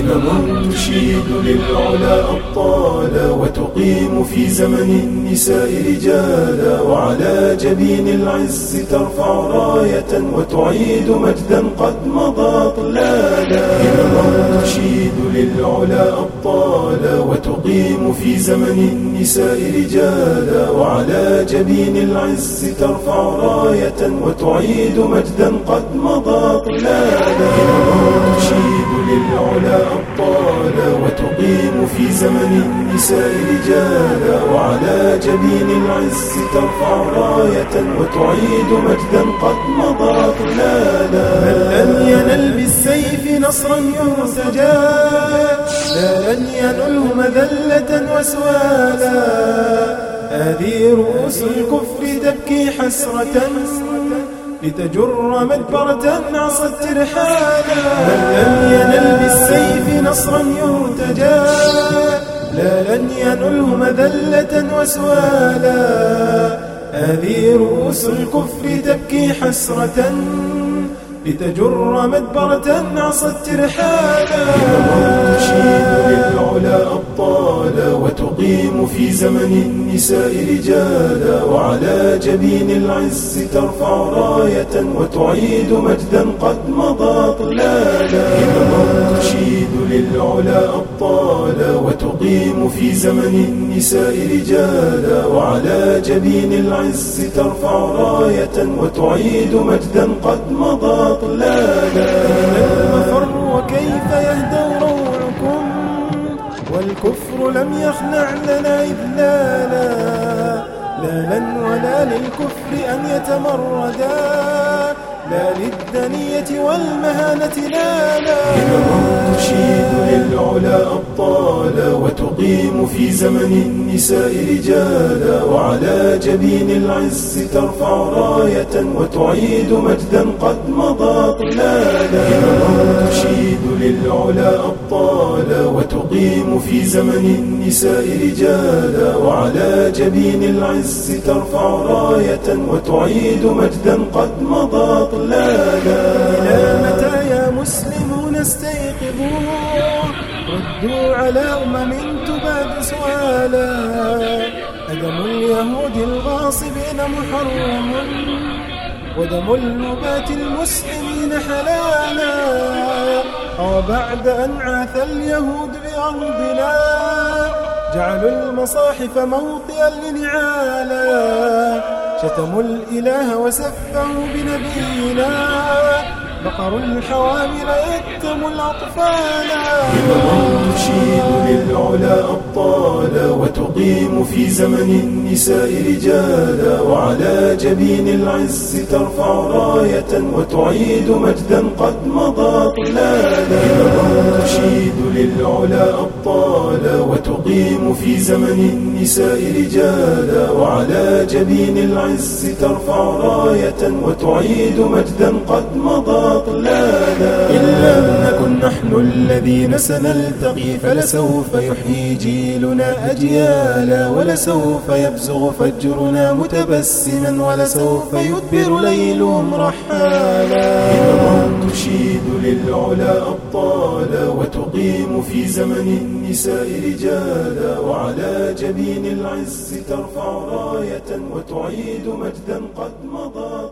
همم تشيد للعلا أبطالا وتقيم في زمن النساء رجالا وعلى جبين العز ترفع راية وتعيد مجدا قد مضى طلالا. همم تشيد للعلا أبطالا وتقيم في زمن النساء رجالا وعلى جبين العز ترفع راية وتعيد مجدا قد مضى طلالا. تشيد للعلا أبطالا وتقيم في زمن النساء رجالا وعلى جبين العز ترفع راية وتعيد مجدا قد مضى طلالا. من لم ينل بالسيف نصرا يرتجى لا لن ينله مذلة وسوالا. هذه رؤوس الكفر تبكي حسرة. لتجر مدبرة عصت ترحالا من لم ينل بالسيف نصرا يرتجى. لا لن ينله مذلة وسوالا. هذه رؤوس الكفر تبكي حسرة. لتجر مدبرة عصت ترحالا تشيد للعلا أبطالا وتقيم في زمن النساء رجالا وعلى جبين العز ترفع راية وتعيد مجدا قد مضى طلالا. تشيد للعلا أبطالا وتقيم في زمن النساء رجالا وعلى جبين العز ترفع راية وتعيد مجدا قد مضى طلالا. والكفر لم يخنع لنا إذلالا لا لن ولا للكفر أن يتمردا لا للدنية والمهانة لا لا للعلا أبطالا وتقيم في زمن النساء رجالا وعلى جبين العز ترفع راية وتعيد مجدا قد مضى طلالا. تشيد للعلا أبطالا وتقيم في زمن النساء رجالا وعلى جبين العز ترفع راية وتعيد مجدا قد مضى طلالا. ردوا على أمم تباد سؤالا. أدم اليهود الغاصبين محرم. ودم النبات المسلمين حلالا. وبعد أن عاث اليهود بأرضنا. جعلوا المصاحف موطئا لنعالا. شتموا الإله وسفهوا بنبينا. بقروا الحوامل يتموا الأطفال. تشيد للعلا أبطالا وتقيم في زمن النساء رجالا وعلى جبين العز ترفع راية وتعيد مجدا قد مضى طلالا تشيد للعلا أبطالا وتقيم في زمن النساء رجالا وعلى جبين العز ترفع راية وتعيد مجدا قد مضى طلالا إن لم نكن نحن الذين سنلتقي فلسوف يحيي جيلنا أجيالا ولسوف يبزغ فجرنا متبسما ولسوف يدبر ليلهم رحالا. تشيد للعلا أبطالا وتقيم في زمن النساء رجالا وعلى جبين العز ترفع راية وتعيد مجدا قد مضى